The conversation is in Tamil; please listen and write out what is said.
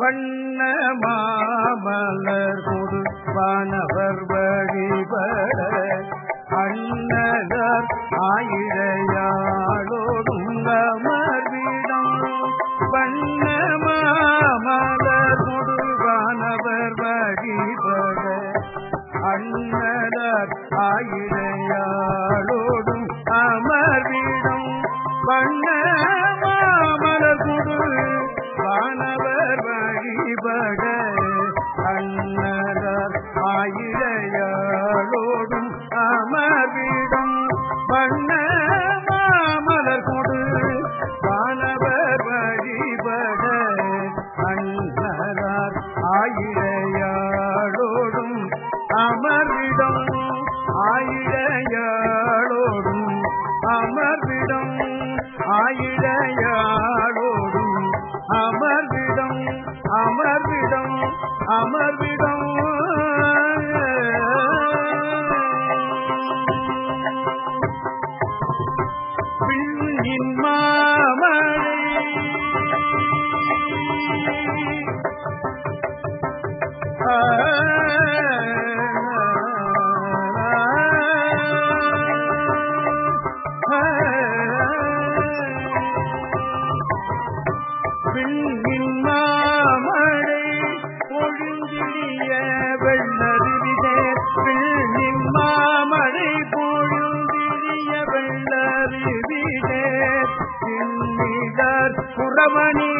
வண்ண மாமலர் கொடுப்பானவர் வழிபட அண்ணலர் ஆயிழையாளோடும் அமர்விடம் வண்ண மாமலர் கொடுப்பானவர் வழிபட அண்ணலர் ஆயிழையாளோடும் ஆயிழையாளோடும் அமர்விடம் ஆயிழையாளோடும் அமர்விடம் மாமழை பொழுந்திடிய வெள்ளருவிதே விண்ணின் மாமழை பொழுந்திய வெள்ளருவிதே சின்னிதர் புறமணி